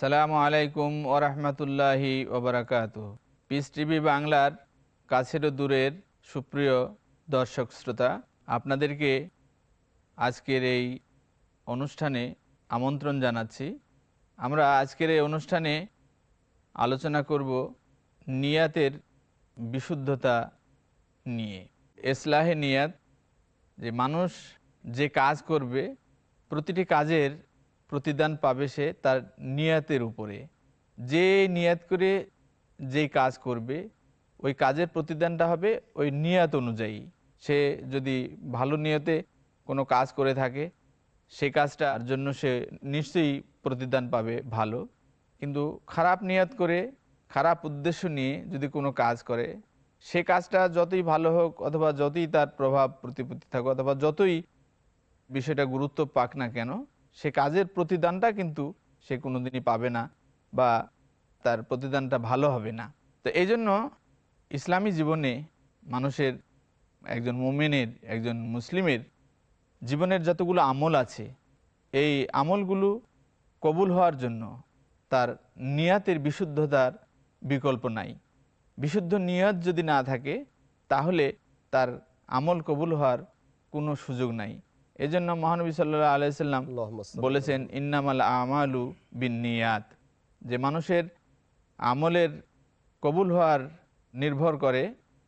আসসালামু আলাইকুম ওরহমতুল্লাহি ওবরাকাত পিস টিভি বাংলার কাছের দূরের সুপ্রিয় দর্শক শ্রোতা, আপনাদেরকে আজকের এই অনুষ্ঠানে আমন্ত্রণ জানাচ্ছি। আমরা আজকের এই অনুষ্ঠানে আলোচনা করব নিয়াতের বিশুদ্ধতা নিয়ে। এসলাহে নিয়াত, যে মানুষ যে কাজ করবে, প্রতিটি কাজের প্রতিদান পাবে সে তার নিয়াতের উপরে। যে নিয়াত করে যেই কাজ করবে, ওই কাজের প্রতিদানটা হবে ওই নিয়াত অনুযায়ী। সে যদি ভালো নিয়তে কোনো কাজ করে থাকে, সে কাজটার জন্য সে নিশ্চয়ই প্রতিদান পাবে ভালো। কিন্তু খারাপ নিয়াত করে, খারাপ উদ্দেশ্য নিয়ে যদি কোনো কাজ করে, সে কাজটা যতই ভালো হোক অথবা যতই তার প্রভাব প্রতিপত্তি থাকুক অথবা যতই বিষয়টা গুরুত্ব পাক না কেন সে কাজের প্রতিদানটা কিন্তু সে কোনোদিনই পাবে না বা তার প্রতিদানটা ভালো হবে না। তো এই জন্য ইসলামী জীবনে মানুষের, একজন মোমেনের, একজন মুসলিমের জীবনের যতগুলো আমল আছে, এই আমলগুলো কবুল হওয়ার জন্য তার নিয়াতের বিশুদ্ধতার বিকল্প নাই। বিশুদ্ধ নিয়াত যদি না থাকে, তাহলে তার আমল কবুল হওয়ার কোনো সুযোগ নাই। এজন্য মহানবী সাল্লাহ আলাইসাল্লাম বলেছেন ইন্নামাল আমালু বিন নিয়াত যে মানুষের আমলের কবুল হওয়ার নির্ভর করে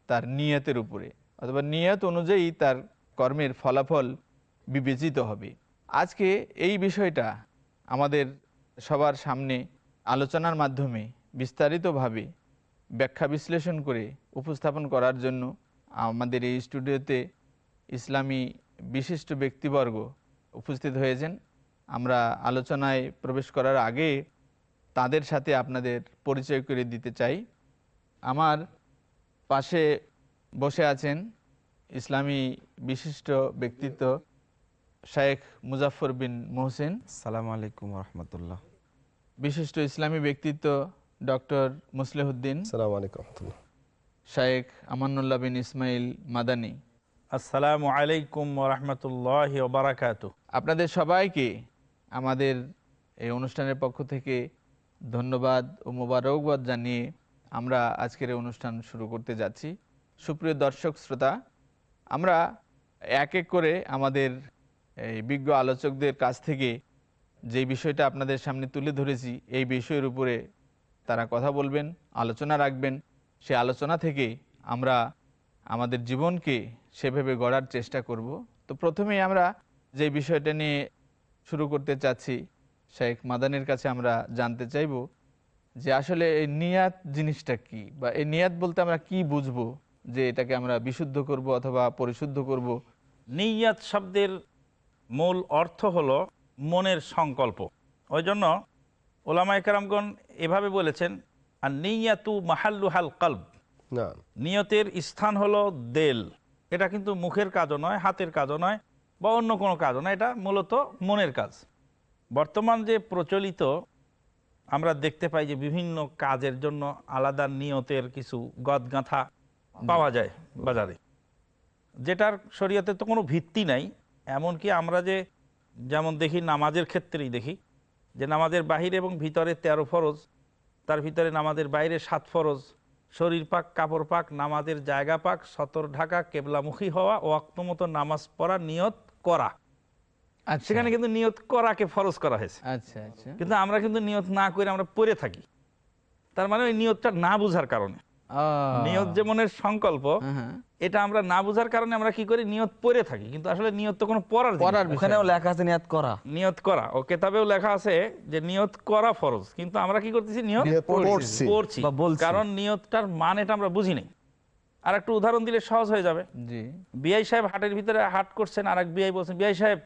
তার নিয়তের উপরে অথবা নিয়ত অনুযায়ী তার কর্মের ফলাফল বিবেচিত হবে। আজকে এই বিষয়টা আমাদের সবার সামনে আলোচনার মাধ্যমে বিস্তারিতভাবে ব্যাখ্যা বিশ্লেষণ করে উপস্থাপন করার জন্য আমাদের এই স্টুডিওতে ইসলামী বিশিষ্ট ব্যক্তিবর্গ উপস্থিত হয়েছেন। আমরা আলোচনায় প্রবেশ করার আগে তাদের সাথে আপনাদের পরিচয় করে দিতে চাই। আমার পাশে বসে আছেন ইসলামী বিশিষ্ট ব্যক্তিত্ব শায়েখ মুজাফর বিন মোহসেন। সালাম আলাইকুম রহমতুল্লাহ। বিশিষ্ট ইসলামী ব্যক্তিত্ব ডক্টর মুসলেহুদ্দিন। সালাম আলাইকুম শায়েখ আমানুল্লাহ বিন ইসমাইল মাদানী। আসসালামু আলাইকুম রহমতুল্লাহ বারাকাতু। আপনাদের সবাইকে আমাদের এই অনুষ্ঠানের পক্ষ থেকে ধন্যবাদ ও মোবারকবাদ জানিয়ে আমরা আজকের এই অনুষ্ঠান শুরু করতে যাচ্ছি। সুপ্রিয় দর্শক, শ্রোতা, আমরা এক এক করে আমাদের এই বিজ্ঞ আলোচকদের কাছ থেকে যে বিষয়টা আপনাদের সামনে তুলে ধরেছি, এই বিষয়ের উপরে তারা কথা বলবেন, আলোচনা রাখবেন। সে আলোচনা থেকে আমরা আমাদের জীবনকে সেভাবে গড়ার চেষ্টা করব। তো প্রথমেই আমরা যে বিষয়টা নিয়ে শুরু করতে চাচ্ছি, শেখ মাদানের কাছে আমরা জানতে চাইব যে আসলে এই নিয়াত জিনিসটা কি বা এই নিয়াত বলতে আমরা কি বুঝব যে এটাকে আমরা বিশুদ্ধ করব অথবা পরিশুদ্ধ করব? নিয়াত শব্দের মূল অর্থ হলো মনের সংকল্প। ওই জন্য ওলামায় কারামগণ এভাবে বলেছেন আর নিয়াতু মাহাল্লুহাল কলব। নিয়তের স্থান হলো দেল। এটা কিন্তু মুখের কাজও নয়, হাতের কাজও নয়, বা অন্য কোনো কাজও নয়, এটা মূলত মনের কাজ। বর্তমান যে প্রচলিত, আমরা দেখতে পাই যে বিভিন্ন কাজের জন্য আলাদা নিয়তের কিছু গদগাঁথা পাওয়া যায় বাজারে। যেটার শরীয়তে তো কোনো ভিত্তি নাই, এমনকি আমরা যে যেমন দেখি নামাজের ক্ষেত্রেই দেখি, যে নামাজের বাহিরে এবং ভিতরে তেরো ফরজ, তার ভিতরে নামাজের বাইরে সাত ফরজ শরীর পাক কাপড় পাক নামাজের জায়গা পাক সতর ঢাকা কেবলামুখী হওয়া ও মতো নামাজ পড়া নিয়ত করা। আচ্ছা। সেখানে কিন্তু নিয়ত করাকে ফরজ করা হয়েছে। আচ্ছা আচ্ছা। কিন্তু আমরা কিন্তু নিয়ত না করে আমরা পড়ে থাকি। তার মানে ওই নিয়তটা না বুঝার কারণে। নিয়ত যে মনের সংকল্প হ্যাঁ, হ্যাঁ। এটা আমরা না বুঝার কারণে আমরা কি করি? নিয়ত পড়ে থাকি। কিন্তু আসলে নিয়ত তো কোনো পড়ার পড়ার ওখানেও লেখা আছে নিয়াত করা। নিয়ত করা। ও কেতাবেও লেখা আছে যে নিয়ত করা ফরজ। কিন্তু আমরা কি করতেছি? নিয়ত পড়ছি, পড়ছি। পড়ছি। বা বলছি। কারণ নিয়তটার মানেটা আমরা বুঝি নাই। আর একটু উদাহরণ দিলে সহজ হয়ে যাবে। জি। বিআই সাহেব হাটের ভিতরে হাট করছেন আর এক বিআই বলছেন বিআই সাহেব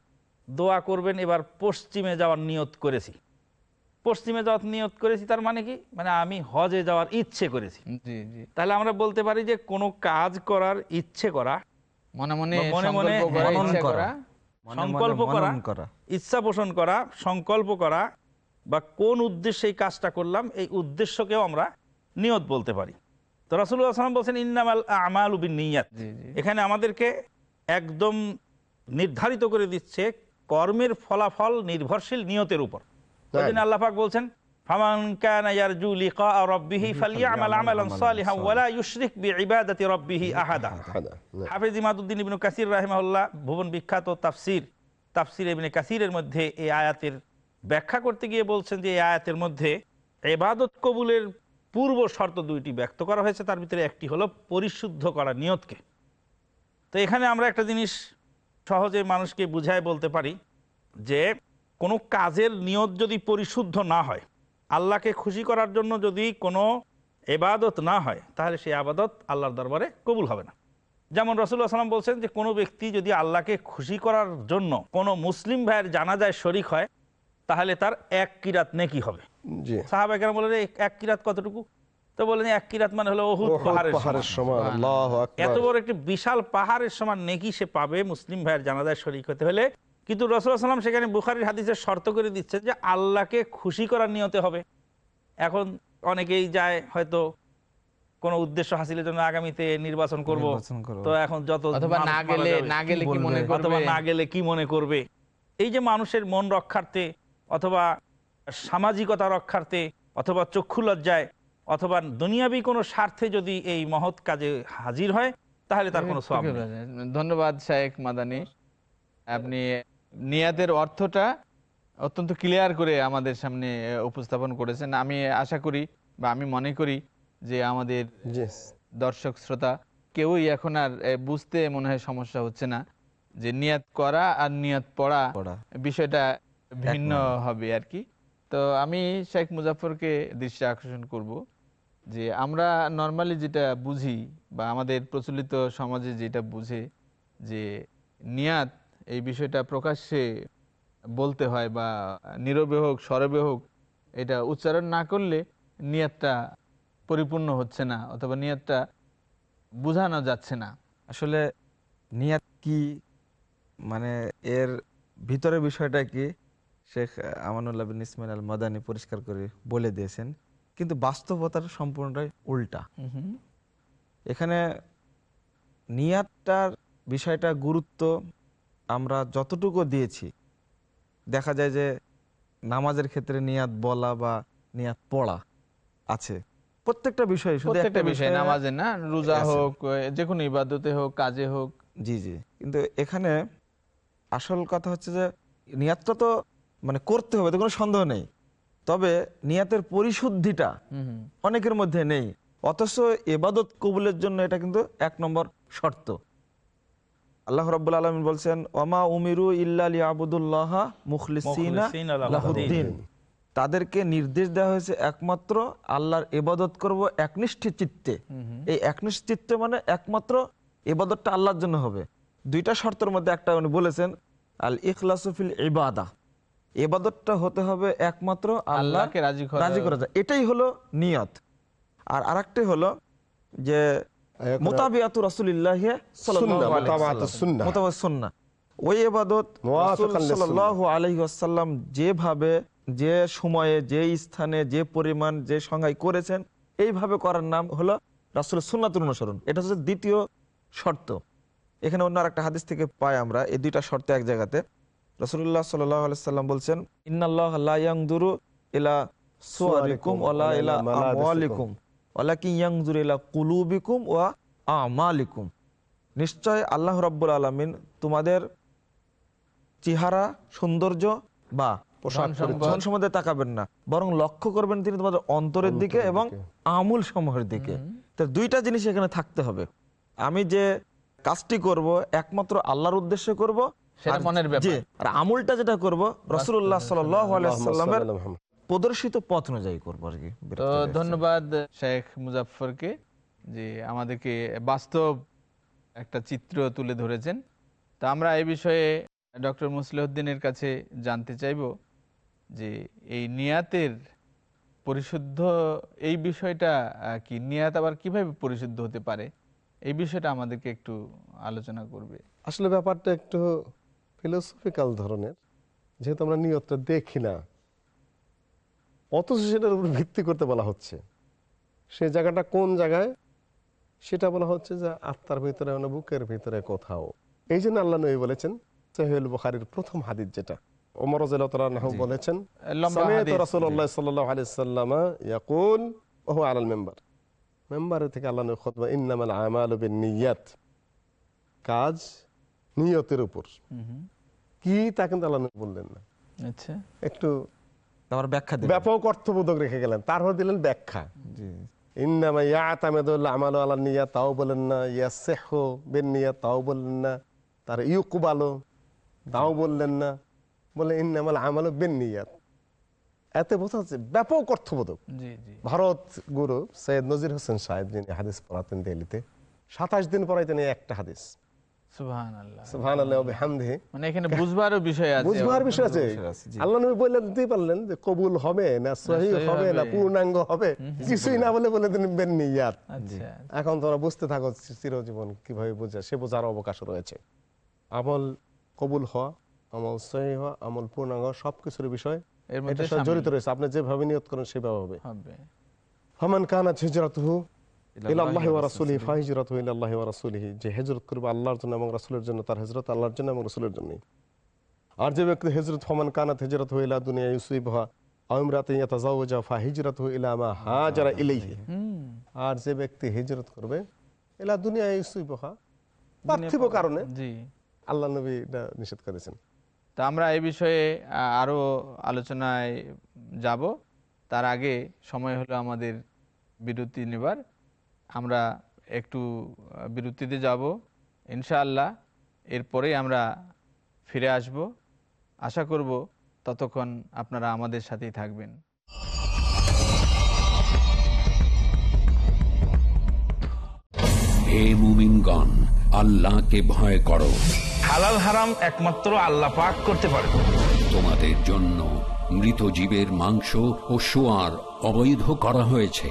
দোয়া করবেন এবার পশ্চিমে যাওয়ার নিয়ত করেছি। পশ্চিমে যাওয়ার নিয়ত করেছি তার মানে কি? মানে আমি হজে যাওয়ার ইচ্ছে করেছি। তাহলে আমরা বলতে পারি যে কোনো কাজ করার ইচ্ছে করা মনে মনে মনে মনে করা, সংকল্প করা ইচ্ছা পোষণ করা সংকল্প করা বা কোন উদ্দেশ্যে এই কাজটা করলাম এই উদ্দেশ্যকেও আমরা নিয়ত বলতে পারি। তো রাসুল্লাহ আসলাম বলছেন ইন্নামাল আমাল উবিন নিয়াত এখানে আমাদেরকে একদম নির্ধারিত করে দিচ্ছে কর্মের ফলাফল নির্ভরশীল নিয়তের উপর। ওই জন্য আল্লাহ বলছেন ফামান কানা ইয়ারজু লিকা রাব্বিহি ফালিয়ামাল আমালান সালিহান ওয়ালা ইউশরিক বিইবাদাতি রাব্বিহি আহাদা। আহাদা। হাফেজ ইমাদুদ্দিন ইবনু কাসির রাহিমাহুল্লাহ ভুবন বিখ্যাত তাফসির তাফসির ইবনে কাসিরের মধ্যে এই আয়াতের ব্যাখ্যা করতে গিয়ে বলছেন যে এই আয়াতের মধ্যে এবাদত কবুলের পূর্ব শর্ত দুইটি ব্যক্ত করা হয়েছে তার ভিতরে একটি হলো পরিশুদ্ধ করা নিয়তকে। তো এখানে আমরা একটা জিনিস সহজে মানুষকে বুঝায় বলতে পারি যে কোনো কাজের নিয়ত যদি পরিশুদ্ধ না হয় আল্লাহকে খুশি করার জন্য যদি কোনো এবাদত না হয় তাহলে সেই আবাদত আল্লাহর দরবারে কবুল হবে না। যেমন রসুল্লাহ সাল্লাম বলছেন যে কোনো ব্যক্তি যদি আল্লাহকে খুশি করার জন্য কোনো মুসলিম ভাইয়ের জানাজায় শরিক হয় তাহলে তার এক কিরাত নেকি হবে। সাহাবা কেন বলে এক কিরাত কতটুকু? তো বলেন এক কিরাত মানে হলো ওহুদ পাহাড়ের। সমান। এত বড় একটি বিশাল পাহাড়ের সমান নেকি সে পাবে মুসলিম ভাইয়ের জানাজায় শরিক হতে হলে। কিন্তু রসুল্লাহ সাল্লাম সেখানে বুখারির হাদিসের শর্ত করে দিচ্ছেন যে আল্লাহকে খুশি করার নিয়তে হবে। এখন অনেকেই যায় হয়তো কোনো উদ্দেশ্য হাসিলের জন্য আগামীতে নির্বাচন করব। তো এখন যত অথবা না গেলে না কি গেলে কি মনে অথবা করবে না গেলে কি মনে করবে? এই যে মানুষের মন রক্ষার্থে অথবা সামাজিকতা রক্ষার্থে অথবা চক্ষু লজ্জায় অথবা দুনিয়াবি কোনো স্বার্থে যদি এই মহৎ কাজে হাজির হয় তাহলে তার কোনো ধন্যবাদ শায়েক মাদানি। আপনি নিয়াদের অর্থটা অত্যন্ত ক্লিয়ার করে আমাদের সামনে উপস্থাপন করেছেন। আমি আশা করি বা আমি মনে করি যে আমাদের দর্শক শ্রোতা কেউই এখন আর বুঝতে মনে হয় সমস্যা হচ্ছে না যে নিয়াত করা আর নিয়াত পড়া। বিষয়টা ভিন্ন হবে আর কি। তো আমি শেখ মুজাফরকে দৃষ্টি আকর্ষণ করব যে আমরা নর্মালি যেটা বুঝি বা আমাদের প্রচলিত সমাজে যেটা বুঝে যে নিয়াত এই বিষয়টা প্রকাশ্যে বলতে হয় বা নীরবে হোক সরবে হোক এটা উচ্চারণ না করলে নিয়াতটা পরিপূর্ণ হচ্ছে না অথবা নিয়াতটা বোঝানো যাচ্ছে না। আসলে নিয়াত কি? মানে এর ভিতরের বিষয়টা কি? শেখ আমানুল্লাহ বিন ইসমাইল আল মাদানি পরিষ্কার করে বলে দিয়েছেন কিন্তু বাস্তবতার সম্পূর্ণটাই উল্টা। এখানে নিয়াতটার বিষয়টা গুরুত্ব আমরা যতটুকু দিয়েছি দেখা যায় যে নামাজের ক্ষেত্রে নিয়াত বলা বা নিয়াত পড়া আছে। প্রত্যেকটা বিষয় শুধু একটা বিষয় নামাজে না রোজা হোক যে কোনো ইবাদতে হোক কাজে হোক। জি জি। কিন্তু এখানে আসল কথা হচ্ছে যে নিয়াতটা তো মানে করতে হবে তো কোনো সন্দেহ নেই। তবে নিয়াতের পরিশুদ্ধিটা অনেকের মধ্যে নেই। অথচ এবাদত কবুলের জন্য এটা কিন্তু এক নম্বর শর্ত। আল্লাহ রাব্বুল আলামিন বলছেন ওমা উমিরু ইল্লা লাহুদ্দিন। তাদেরকে নির্দেশ দেওয়া হয়েছে একমাত্র আল্লাহর এবাদত করব একনিষ্ঠ চিত্তে। এই একনিষ্ঠ চিত্তে মানে একমাত্র এবাদতটা আল্লাহর জন্য হবে। দুইটা শর্তের মধ্যে একটা উনি বলেছেন আল ইখলাসুফিল ইবাদা। এবাদতটা হতে হবে একমাত্র আল্লাহ আল্লাহকে রাজি করা- রাজি করা যায় এটাই হলো নিয়ত। আর আরেকটি হলো যে মোতাবিয়াতু রাসূলিল্লাহ সুন্নাহ, মোতাবাআতুস সুন্নাহ। মোতাবাত সুন্নাহ ওই এবাদত মুওয়াফিকান সাল্লাল্লাহু আলাইহি ওয়াসাল্লাম যেভাবে যে সময়ে যে স্থানে যে পরিমাণ যে সংজ্ঞায় করেছেন এইভাবে করার নাম হলো রাসূলের সুন্নাতুর অনুসরণ। এটা হচ্ছে দ্বিতীয় শর্ত। এখানে অন্য আরেকটা হাদিস থেকে পাই আমরা এই দুইটা শর্ত এক জায়গাতে। রাসূলুল্লাহ সাল্লাল্লাহু আলাইহি সাল্লাম বলছেন ইন্নাল্লাহ লা ইলা সুওয়ারিকুম ওয়ালা ইলা আমওয়ালিকুম। কুলুবিকুম ওয়া আমালিকুম। নিশ্চয় আল্লাহ রাব্বুল আলামিন তোমাদের চেহারা সৌন্দর্য বা পোশাক সম্বন্ধে তাকাবেন না। বরং লক্ষ্য করবেন তিনি তোমাদের অন্তরের দিকে এবং আমূল সমূহের দিকে। তো দুইটা জিনিস এখানে থাকতে হবে। আমি যে কাজটি করব একমাত্র আল্লাহর উদ্দেশ্যে করব সেটা আর মনের ব্যাপার। যে আর আমুলটা যেটা করব রসুল্লাহ সাল্লামের প্রদর্শিত পথ অনুযায়ী করব আর কি তো ধন্যবাদ শেখ মুজাফফরকে যে আমাদেরকে বাস্তব একটা চিত্র তুলে ধরেছেন। তো আমরা এই বিষয়ে ডক্টর মুসলিউদ্দিনের কাছে জানতে চাইব যে এই নিয়াতের পরিশুদ্ধ এই বিষয়টা কি নিয়াত আবার কীভাবে পরিশুদ্ধ হতে পারে? এই বিষয়টা আমাদেরকে একটু আলোচনা করবে। আসলে ব্যাপারটা একটু ফিলোসফিক্যাল ধরনের যেহেতু আমরা নিয়তটা দেখি না। অথচ সেটার উপর ভিত্তি করতে বলা হচ্ছে। সে জায়গাটা কোন জায়গায়? সেটা বলা হচ্ছে যে আত্মার ভিতরে মানে বুকের ভিতরে কোথাও। এই জন্য আল্লাহ নবী বলেছেন সহিউল বুখারীর প্রথম হাদিস যেটা। ওমর আনহু বলেছেন রাসূলুল্লাহ সাল্লাল্লাহু আলাইহি সাল্লাম ইয়াকুল ওয়া আলাল মিম্বার। মেম্বারে থেকে আল্লাহ নবী খুতবা ইন্নামাল আমালু বিন্নিয়াত। কাজ নিয়তের উপর। কি তা কিন্তু আল্লাহ বললেন না। আচ্ছা। একটু তারপর ব্যাখ্যা ব্যাপক অর্থবোধক রেখে গেলেন। তারপর দিলেন ব্যাখ্যা। জি। ইন্নামা ইয়াতামেদুল আমালু আলা নিয়া তাও বলেন না। বেন নিয়া তাও বললেন না। তার ইউকুবালো তাও বললেন না। বলে ইন্নামাল আমালু বেন নিয়াত এতে বোঝা যাচ্ছে ব্যাপক অর্থবোধক। ভারত গুরু সৈয়দ নজির হোসেন সাহেব যিনি হাদিস পড়াতেন দিল্লিতে সাতাশ দিন পড়াইতেন এই একটা হাদিস মানে এখানে বুঝবারও বিষয় আছে। বুঝবার বিষয় আছে। বিষয় আছে, জি। আল্লাহ নবী বললেন পারলেন যে কবুল হবে না সহি সহি হবে না পূর্ণাঙ্গ হবে কিছুই না বলে বলে দিন বেন নিয়াত আচ্ছা। এখন তোমরা বুঝতে থাকো চিরজীবন কীভাবে বোঝা সে বোঝার অবকাশ রয়েছে। আমল কবুল হওয়া আমল সহি হওয়া আমল পূর্ণাঙ্গ সবকিছুর বিষয় জড়িত রয়েছে। আপনি যেভাবে নিয়ত করেন সেভাবে হবে। হবে। ফমান কানাত হিজরাতুহু ইলা ইলাল্লাহি আল্লাহি ওয়া ওয়া রাসূলিহি ফাহিজরাতুহু ইলা ওয়া রাসূলিহি যে হিজরত করবে আল্লাহর জন্য এবং রাসূলের জন্য তার হিজরত আল্লাহর জন্য এবং রাসূলের জন্য আর যে ব্যক্তি হিজরত ফমান কানাত হিজরাতুহু ইলা দুনিয়া ইউসিবহা আও ইমরাতান ইয়াতাজাওয়াজা ফাহিজরাতুহু ইলা মা হাজারা ইলাইহি। আর যে ব্যক্তি হিজরত করবে এলা দুনিয়া ইউসিবহা পার্থিব কারণে জি। আল্লাহ নবী এটা নিষেধ করেছেন। তো আমরা এই বিষয়ে আরও আলোচনায় যাব। তার আগে সময় হলো আমাদের বিরতি নেবার। আমরা একটু বিরতিতে যাব। ইনশাআল্লাহ এরপরেই আমরা ফিরে আসব। আশা করব ততক্ষণ আপনারা আমাদের সাথেই থাকবেন। হে মুমিনগণ আল্লাহকে ভয় করো। হালাল হারাম একমাত্র আল্লাহ পাক করতে পারে। তোমাদের জন্য মৃত জীবের মাংস ও সোয়ার অবৈধ করা হয়েছে।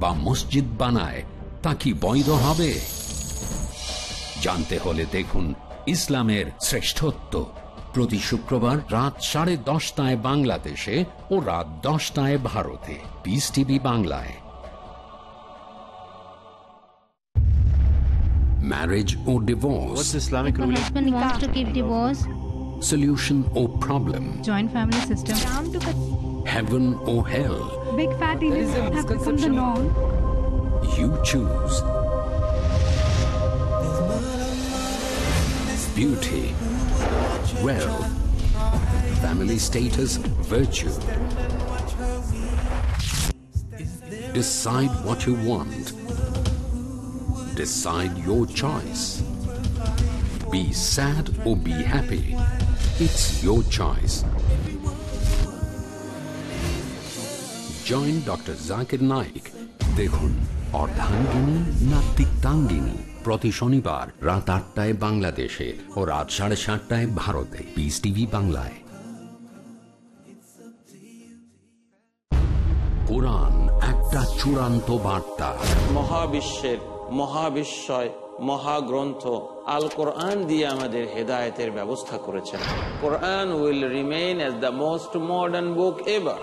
বা মসজিদ বানায় তা কি বৈধ হবে? জানতে হলে দেখুন ইসলামের শ্রেষ্ঠত্ব। প্রতি শুক্রবার রাত সাড়ে দশটায় বাংলাদেশে ও রাত দশটায় ভারতে। পিস টিভি বাংলায়। Marriage O divorce The husband wants to keep divorce. Solution O problem joint family system. heaven ও hell? Big fat events have become the norm. You choose. Beauty, wealth, family status, virtue. Decide what you want. Decide your choice. Be sad or be happy. It's your choice. Join doctor Zakir Naik দেখুন, অর্ধাঙ্গিনী না তিক্তাঙ্গিনী? প্রতি শনিবার রাত আটটায় বাংলাদেশে ও রাত সাড়ে সাতটায় ভারতে। পিস টিভি বাংলায়। কোরআন একটা চূড়ান্ত বার্তা। মহাবিশ্বের, মহাবিশ্বয়, মহাগ্রন্থ আল কোরআন দিয়ে আমাদের হেদায়েতের ব্যবস্থা করেছেন। Quran will remain as the most modern book ever.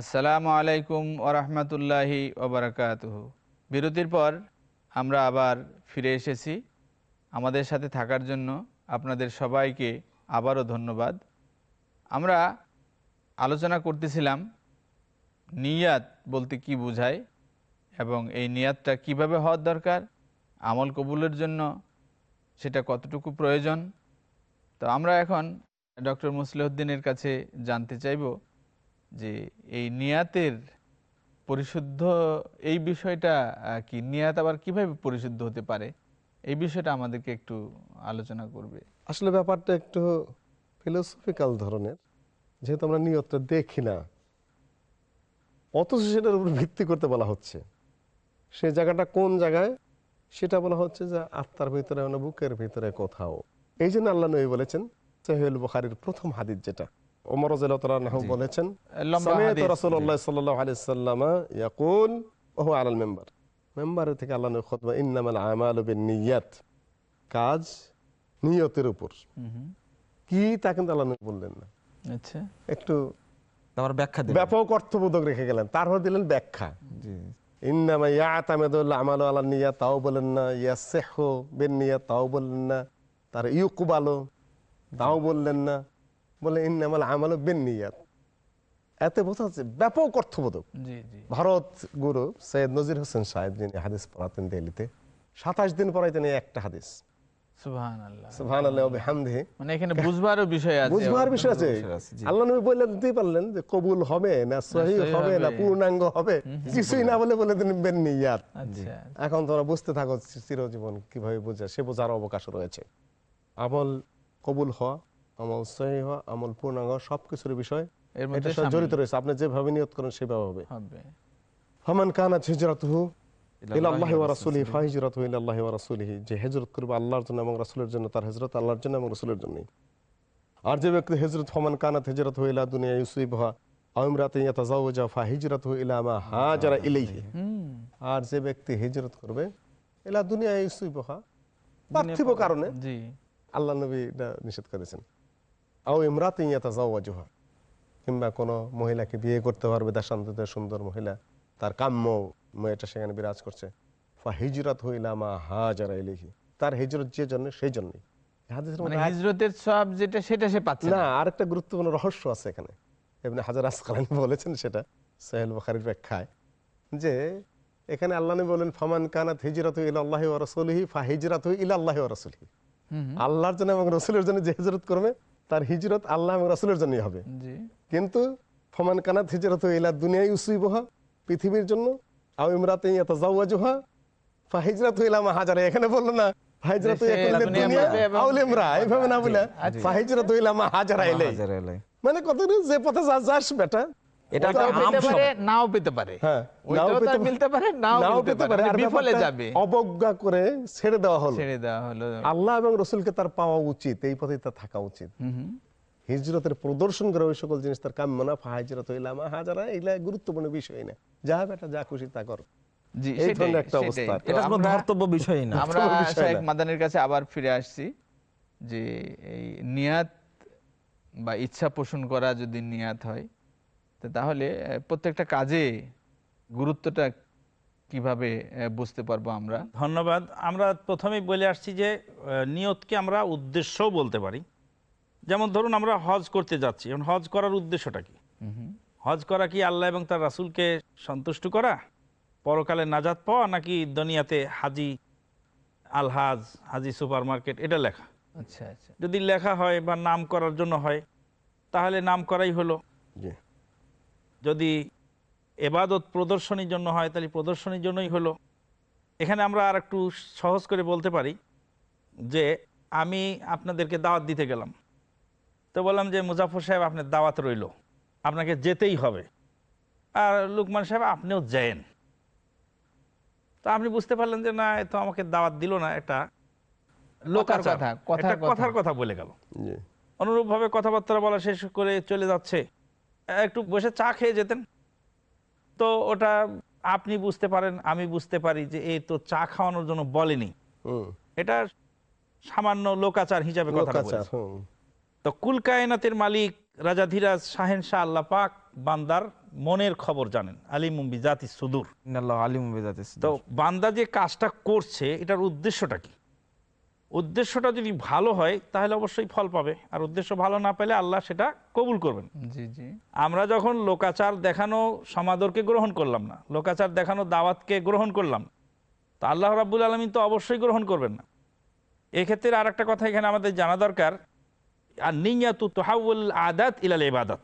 আসসালামু আলাইকুম ওরহমতুল্লাহি ওবরাকাত বিরতির পর আমরা আবার ফিরে এসেছি আমাদের সাথে থাকার জন্য। আপনাদের সবাইকে আবারও ধন্যবাদ। আমরা আলোচনা করতেছিলাম নিয়াত বলতে কি বোঝায় এবং এই নিয়াতটা কীভাবে হওয়ার দরকার, আমল কবুলের জন্য সেটা কতটুকু প্রয়োজন। তো আমরা এখন ডক্টর মুসলিউদ্দিনের কাছে জানতে চাইব যে এই নিয়াতের পরিশুদ্ধ, এই বিষয়টা কি? নিয়াত আবার কীভাবে পরিশুদ্ধ হতে পারে? এই বিষয়টা আমাদেরকে একটু আলোচনা করবে। আসলে ব্যাপারটা একটু ফিলোসফিক্যাল ধরনের। যেহেতু আমরা নিয়তটা দেখি না, অথচ সেটার উপর ভিত্তি করতে বলা হচ্ছে। সে জায়গাটা কোন জায়গায়? সেটা বলা হচ্ছে যে আত্মার ভিতরে বুকের ভিতরে কোথাও। এই জন্য আল্লাহ নবী বলেছেন সাহিউল বুখারীর প্রথম হাদিস যেটা। ওমর আনহু বলেছেন ইয়াকুল ওয়া আলাল মিম্বার। মেম্বারের থেকে আল্লাহ নবী ইন্নামাল আমালু বিন্নিয়াত কাজ নিয়তের উপর। কি তা কিন্তু আল্লাহ বললেন না। আচ্ছা। একটু আমার ব্যাখ্যা ব্যাপক অর্থবোধক রেখে গেলেন। তারপর দিলেন ব্যাখ্যা। ইন্নামা ইয়াতামেদুল আমালু আলা নিয়াত তাও বলেন না। ইয়াসিহু বিন নিয়াত তাও বললেন না। তার ইউকুবালো। তাও বললেন না। বলে ইন্নামাল আমালু বিন নিয়াত এতে বোঝা যাচ্ছে ব্যাপক অর্থবোধক। জি জি। ভারত গুরু সৈয়দ নজির হোসেন সাহেব যিনি হাদিস পড়াতেন দিল্লিতে সাতাশ দিন পড়াইতেন এই একটা হাদিস। সুবহান আল্লাহ সুবহান আল্লাহ হামদিহি মানে এখানে বুঝবারও বিষয় আছে। বুঝবার বিষয় আছে। আল্লাহ নবী বললে দিতেই পারলেন যে কবুল হবে না সহি সহি হবে না পূর্ণাঙ্গ হবে? কিছুই না বলে বলে দিলেন বেন্নিয়াত। আচ্ছা। এখন তোমরা বুঝতে থাকো চিরজীবন কীভাবে বোঝা সে বোঝার অবকাশ রয়েছে। আমল কবুল হওয়া আমল সহি হওয়া আমল পূর্ণাঙ্গ সবকিছুর বিষয়। জড়িত রয়েছে। আপনি যেভাবে নিয়ত করেন সেভাবে হবে। হবে। ফমান কানাত হিজরাতুহু ইলা ওয়া রাসূলিহি। ফাহিজরাতুহু ইলা ওয়া রাসূলিহি। যে হিজরত করবে আল্লাহর জন্য এবং রাসূলের জন্য তার হিজরত আল্লাহর জন্য এবং রাসূলের জন্যই। আর যে ব্যক্তি হিজরত ফমান কানাত হিজরাতুহু ইলা দুনিয়া ইউসিবহা আও ইয়াতাজাওয়াজা ফাহিজরাতুহু ইলা মা হাজারা ইলাইহি। আর যে ব্যক্তি হিজরত করবে ইলা দুনিয়া ইউসিবহা পার্থিব কারণে জি। আল্লাহ নবী এটা নিষেধ করেছেন। আও ইমরাতিন ইয়াতাজাওয়াজুহা কিংবা কোনো মহিলাকে বিয়ে করতে পারবে দেশান্তরিত সুন্দর মহিলা তার কাম্য মেয়েটা সেখানে বিরাজ করছে। ফা হিজরত হইলা মা হাজারা তার হিজরত যে জন্য সেই জন্যই। মানে হিজরতের সব যেটা সেটা সে পাচ্ছে না গুরুত্বপূর্ণ রহস্য আছে এখানে। এমনি হাজার আসকালানি বলেছেন সেটা সোহেল বখারির ব্যাখ্যায়। যে এখানে আল্লাহ বলেন ফামান কানাত হিজরত ইলা আল্লাহ ওয়া রাসূলিহি ফা হিজরত রাসূলিহি। আল্লাহর জন্য এবং রসুলের জন্য যে হিজরত করবে তার হিজরত আল্লাহ এবং রসুলের জন্যই হবে। কিন্তু ফমান কানাত হিজরত ইলা উসুই বহা পৃথিবীর জন্য আও ইমরাতে ইয়াতাজাওয়াজুহা ফা হিজরত ইলা মা হাজারে। এখানে বলল না ইয়াকুল দুনিয়া আউল ইমরা। এইভাবে না বলে ফাহিজরত ইলা মা হাজারা ইলাই মানে কত যে পথে যা যাস বেটা এটা ওটাও একটা পেতে হামশক। পারে নাও পেতে পারে। হ্যাঁ ওইটাও নাও তার পেতে মিলতে পারে নাও নাও পেতে পারে পারে। আর বিফলে যাবে। অবজ্ঞা করে ছেড়ে দেওয়া হলো। ছেড়ে দেওয়া হলো। আল্লাহ এবং রসুলকে তার পাওয়া উচিত এই পথে তার থাকা উচিত। হুম, হুম। হিজরতের প্রদর্শন করে ওই সকল জিনিস তার কাম্য না ফাহাজরত ইলামা হাজারা এগুলা গুরুত্বপূর্ণ বিষয় না। যা বেটা যা খুশি তা কর। এই ধরনের একটা অবস্থা। এটা কোনো ধর্তব্য বিষয় না। আমরা শেখ মাদানের কাছে আবার ফিরে আসছি যে এই নিয়াত বা ইচ্ছা পোষণ করা যদি নিয়াত হয় তাহলে প্রত্যেকটা কাজে গুরুত্বটা কীভাবে বুঝতে পারব আমরা? ধন্যবাদ। আমরা প্রথমেই বলে আসছি যে নিয়তকে আমরা উদ্দেশ্যও বলতে পারি। যেমন ধরুন আমরা হজ করতে যাচ্ছি। এখন হজ করার উদ্দেশ্যটা কি? হজ করা কি আল্লাহ এবং তার রাসুলকে সন্তুষ্ট করা? পরকালে নাজাত পাওয়া নাকি দুনিয়াতে হাজি আলহাজ হাজি সুপার মার্কেট এটা লেখা? আচ্ছা আচ্ছা। যদি লেখা হয় বা নাম করার জন্য হয় তাহলে নাম করাই হলো। জি। যদি এবাদত প্রদর্শনীর জন্য হয় তাহলে প্রদর্শনীর জন্যই হলো। এখানে আমরা আর একটু সহজ করে বলতে পারি যে আমি আপনাদেরকে দাওয়াত দিতে গেলাম। তো বললাম যে মুজাফর সাহেব আপনার দাওয়াত রইল। আপনাকে যেতেই হবে। আর লুকমান সাহেব আপনিও যেন। তো আপনি বুঝতে পারলেন যে না তো আমাকে দাওয়াত দিল না একটা লোকাচার। কথা, কথার একটা কথা। কথার কথা বলে গেল। জি। অনুরূপভাবে কথাবার্তা বলা শেষ করে চলে যাচ্ছে। একটু বসে চা খেয়ে যেতেন। তো ওটা আপনি বুঝতে পারেন আমি বুঝতে পারি যে এই তো চা খাওয়ানোর জন্য বলেনি। এটা সামান্য লোকাচার হিসাবে কথা লোকাচার তো কুল কায়নাতের মালিক রাজা ধীরাজ শাহেন শাহ আল্লাহ পাক বান্দার মনের খবর জানেন আলিমুম্বি জাতি সুদূর। ইন্নাল্লাহু আলিমুম বিজাতিস তো বান্দা যে কাজটা করছে এটার উদ্দেশ্যটা কি? উদ্দেশ্যটা যদি ভালো হয় তাহলে অবশ্যই ফল পাবে। আর উদ্দেশ্য ভালো না পেলে আল্লাহ সেটা কবুল করবেন। জি জি। আমরা যখন লোকাচার দেখানো সমাদরকে গ্রহণ করলাম না লোকাচার দেখানো দাওয়াতকে গ্রহণ করলাম তো আল্লাহ রাবুল আলমিন তো অবশ্যই গ্রহণ করবেন না। এক্ষেত্রে আর একটা কথা এখানে আমাদের জানা দরকার আর নিয়াতু তোহাউল আদাত ইলাল এবাদাত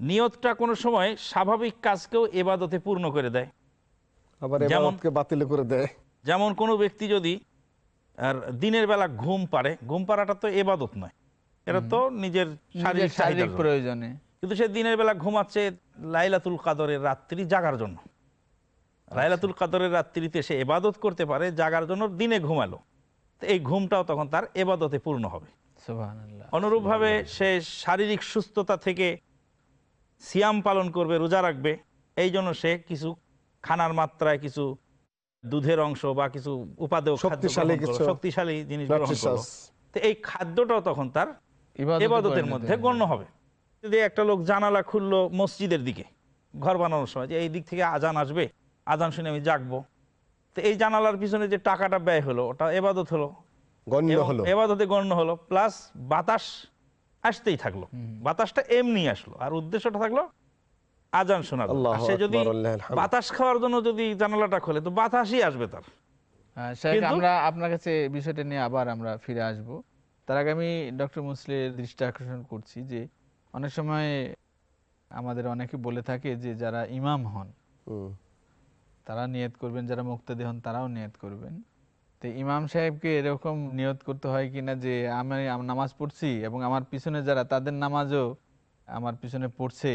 নিয়তটা কোনো সময় স্বাভাবিক কাজকেও এবাদতে পূর্ণ করে দেয়। আবার বাতিল করে দেয়। যেমন কোনো ব্যক্তি যদি আর দিনের বেলা ঘুম পারে ঘুম পাড়াটা তো এবাদত নয়। এটা তো নিজের শারীরিক শারীরিক প্রয়োজনে। কিন্তু সে দিনের বেলা ঘুমাচ্ছে লাইলাতুল কাদরের রাত্রি জাগার জন্য। লাইলাতুল কাদরের রাত্রিতে সে এবাদত করতে পারে জাগার জন্য দিনে ঘুমালো। তো এই ঘুমটাও তখন তার এবাদতে পূর্ণ হবে। অনুরূপভাবে সে শারীরিক সুস্থতা থেকে সিয়াম পালন করবে রোজা রাখবে। এই জন্য সে কিছু খানার মাত্রায় কিছু দুধের অংশ বা কিছু উপাদেয় শক্তিশালী কিছু। শক্তিশালী জিনিস। তো এই খাদ্যটাও তখন তার এবাদতের মধ্যে গণ্য হবে। যদি একটা লোক জানালা খুললো মসজিদের দিকে ঘর বানানোর সময় যে এই দিক থেকে আজান আসবে আজান শুনে আমি জাগবো। তো এই জানালার পিছনে যে টাকাটা ব্যয় হলো ওটা এবাদত হলো। গণ্য হলো। এবাদতে গণ্য হলো প্লাস বাতাস আসতেই থাকল। বাতাসটা এমনি আসলো। আর উদ্দেশ্যটা থাকল আজান আর সে যদি। বাতাস খাওয়ার জন্য যদি জানালাটা খোলে তো বাতাসই আসবে তার। হ্যাঁ, আমরা আপনার কাছে বিষয়টা নিয়ে আবার আমরা ফিরে আসব। তার আগে আমি ডক্টর মুসলির দৃষ্টি আকর্ষণ করছি যে অনেক সময় আমাদের অনেকে বলে থাকে যে যারা ইমাম হন তারা নিয়ত করবেন যারা মুক্তাদি হন তারাও নিয়ত করবেন। তো ইমাম সাহেবকে এরকম নিয়ত করতে হয় কিনা যে আমি নামাজ পড়ছি এবং আমার পিছনে যারা তাদের নামাজও আমার পিছনে পড়ছে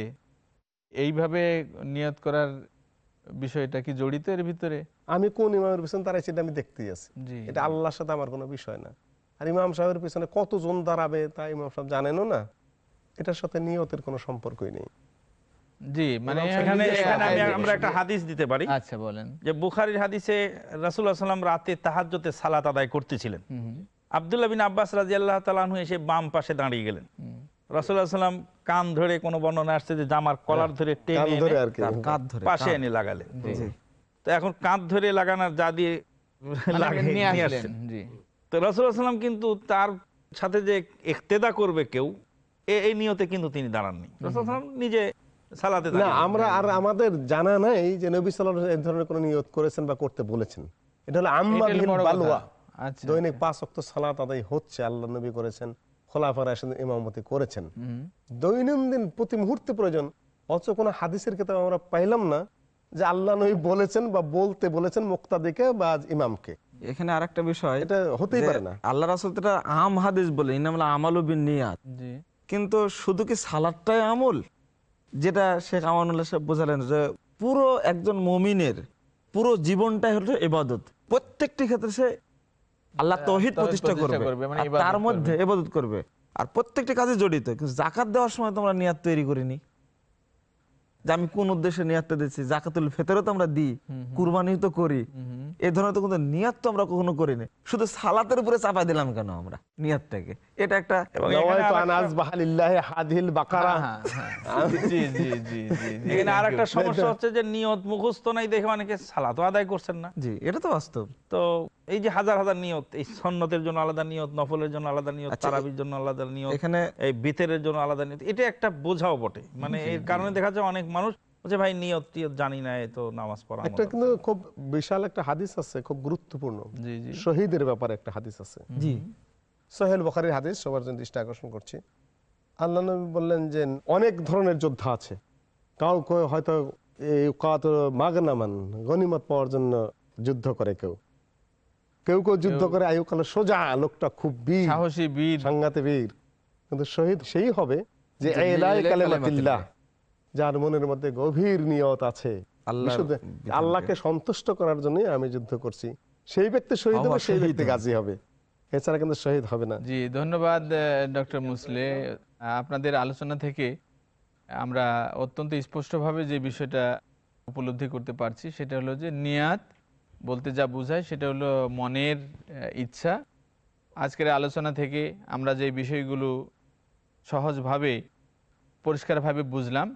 এইভাবে নিয়ত করার বিষয়টা কি জড়িত এর ভিতরে? আমি কোন ইমামের পিছনে দাঁড়াইছি এটা আমি দেখতেই আছি। এটা আল্লাহর সাথে আমার কোনো বিষয় না। আর ইমাম সাহেবের পিছনে কতজন দাঁড়াবে তা ইমাম সাহেব জানেনও না। এটার সাথে নিয়তের কোনো সম্পর্কই নেই। জি মানে এখানে নিজে এখানে আমি সাহায্য আমরা একটা হাদিস দিতে পারি। আচ্ছা বলেন। যে বুখারির হাদিসে রাসুল্লাহ সাল্লাম রাতে তাহাজ্জতে সালাত আদায় করতেছিলেন। হুম হুম, বিন আব্বাস রাজি আল্লাহ এসে বাম পাশে দাঁড়িয়ে গেলেন। রাসুল্লাহ সাল্লাম কান ধরে কোনো বর্ণনা আসছে যে জামার কলার ধরে হ্যাঁ, টেনে ধরে কাঁধ ধরে পাশে এনে লাগালেন। তো এখন কাঁধ ধরে লাগানোর যা দিয়ে মানে তো রসুল্লাহ সাল্লাম কিন্তু তার সাথে যে ইক্তেদা করবে কেউ এই নিয়তে কিন্তু তিনি দাঁড়াননি। রসুল্লাহ সাল্লাম নিজে সালাতে না আমরা আর আমাদের জানা নাই যে নবী সাল্লাহ এই ধরনের কোনো নিয়ত করেছেন বা করতে বলেছেন। এটা হলো আম্মা। বালুয়া আচ্ছা। দৈনিক পাঁচ অক্ত সালাত আদায় হচ্ছে আল্লাহ নবী করেছেন। খোলাফার আসেন ইমামতি করেছেন। দৈনন্দিন প্রতি মুহূর্তে প্রয়োজন। অথচ কোনো হাদিসের কিতাব আমরা পাইলাম না যে আল্লাহ নবী বলেছেন বা বলতে বলেছেন মুক্তাদিকে বা ইমামকে। এখানে আরেকটা বিষয় এটা হতেই পারে না। আল্লাহ রাসুল এটা আম হাদিস বলে ইনামলা আমাল বিন নিয়াত। কিন্তু শুধু কি সালাদটাই আমল? যেটা শেখ আমানুল্লাহ সাহেব বোঝালেন যে পুরো একজন মমিনের পুরো জীবনটাই হলো এবাদত প্রত্যেকটি ক্ষেত্রে সে আল্লাহ তহিদ প্রতিষ্ঠা করবে। করবে, মানে আর ইবাদত তার মধ্যে ইবাদত করবে। আর প্রত্যেকটি কাজে জড়িত কিন্তু জাকাত দেওয়ার সময় তো আমরা নিয়াত তৈরি করিনি। যে আমি কোন উদ্দেশ্যে নিয়াতটা দিচ্ছি জাকাতুল ফেতরও তো আমরা দিই কুরবানি তো করি। এই ধরনের তো কোনো নিয়াত তো আমরা কখনো করিনি। শুধু সালাতের উপরে চাপাই দিলাম কেন আমরা নিয়াতটাকে? এটা একটা বাকারা। হ্যাঁ, হ্যাঁ। জি জি জি জি জি। এখানে আর একটা সমস্যা হচ্ছে যে নিয়ত মুখস্থ নাই দেখে অনেকে সালাতও আদায় করছেন না। জি এটা তো বাস্তব। তো এই যে হাজার হাজার নিয়ত এই সন্নতের জন্য আলাদা নিয়ত নফলের জন্য আলাদা নিয়ত আচ্ছা, তারাবির জন্য আলাদা নিয়ত এখানে এই বিতের জন্য আলাদা নিয়ত এটা একটা বোঝাও বটে। মানে এর কারণে দেখা যায় অনেক মানুষ বলছে ভাই নিয়ত টিয়ত জানি না এ তো নামাজ পড়া একটা কিন্তু খুব বিশাল একটা হাদিস আছে খুব গুরুত্বপূর্ণ। জি জি। শহীদের ব্যাপারে একটা হাদিস আছে। জি। সোহেল বখারির হাদিস সবার জন্য দৃষ্টি আকর্ষণ করছি। আল্লাহ নবী বললেন যে অনেক ধরনের যোদ্ধা আছে। কাউকে হয়তো এই কাত মাগনামান গনিমত পাওয়ার জন্য যুদ্ধ করে কেউ। কেউ কেউ যুদ্ধ করে আয়ুকালে সোজা লোকটা খুব বীর সাহসী বীর। সাংঘাতে বীর কিন্তু শহীদ সেই হবে যে কালেমাতিল্লাহ। যার মনের মধ্যে গভীর নিয়ত আছে। আল্লাহকে সন্তুষ্ট করার জন্যই আমি যুদ্ধ করছি। সেই ব্যক্তি শহীদ হবে সেই ব্যক্তি গাজী হবে। এছাড়া কিন্তু শহীদ হবে না। জি ধন্যবাদ ডক্টর মুসলে। আপনাদের আলোচনা থেকে আমরা অত্যন্ত স্পষ্টভাবে যে বিষয়টা উপলব্ধি করতে পারছি সেটা হলো যে নিয়াত বলতে যা বোঝায় সেটা হলো মনের ইচ্ছা। আজকের আলোচনা থেকে আমরা যে বিষয়গুলো সহজভাবে, পরিষ্কারভাবে বুঝলাম,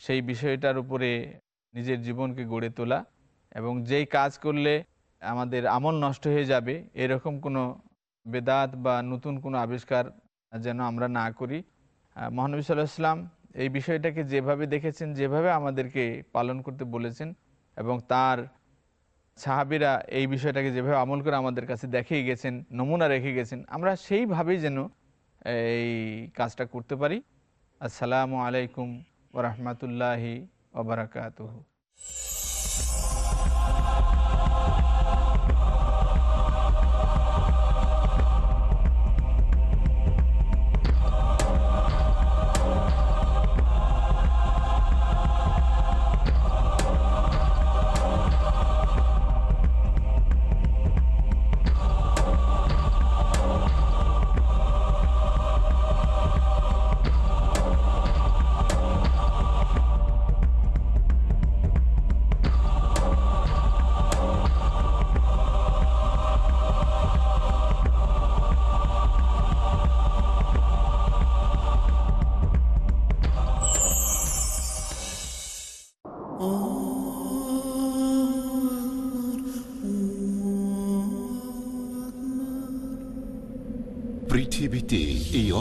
সেই বিষয়টার উপরে নিজের জীবনকে গড়ে তোলা এবং যেই কাজ করলে আমাদের আমল নষ্ট হয়ে যাবে, এরকম কোনো বেদাত বা নতুন কোনো আবিষ্কার যেন আমরা না করি। মহানবী সাল্লাহ ইসলাম এই বিষয়টাকে যেভাবে দেখেছেন, যেভাবে আমাদেরকে পালন করতে বলেছেন এবং তার সাহাবিরা এই বিষয়টাকে যেভাবে আমল করে আমাদের কাছে দেখিয়ে গেছেন, নমুনা রেখে গেছেন, আমরা সেইভাবেই যেন এই কাজটা করতে পারি। আসসালামু আলাইকুম ওরহমতুল্লাহি ওবরাকাতুহ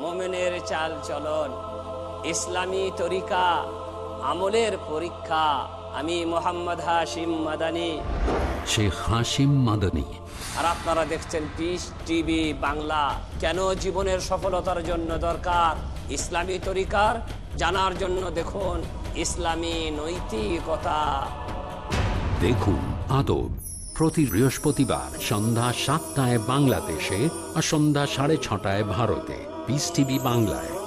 মোমেনের চাল চলন। ইসলামী তরিকা আমলের পরীক্ষা। আমি মোহাম্মদ হাশিম মাদানি। শেখ হাসিম মাদানী। আর আপনারা দেখছেন পিস টিভি বাংলা। কেন জীবনের সফলতার জন্য দরকার ইসলামী তরিকার? জানার জন্য দেখুন ইসলামী নৈতিকতা। দেখুন আদব। প্রতি বৃহস্পতিবার সন্ধ্যা সাতটায় বাংলাদেশে আর সন্ধ্যা সাড়ে ছটায় ভারতে। পিস টিভি বাংলায়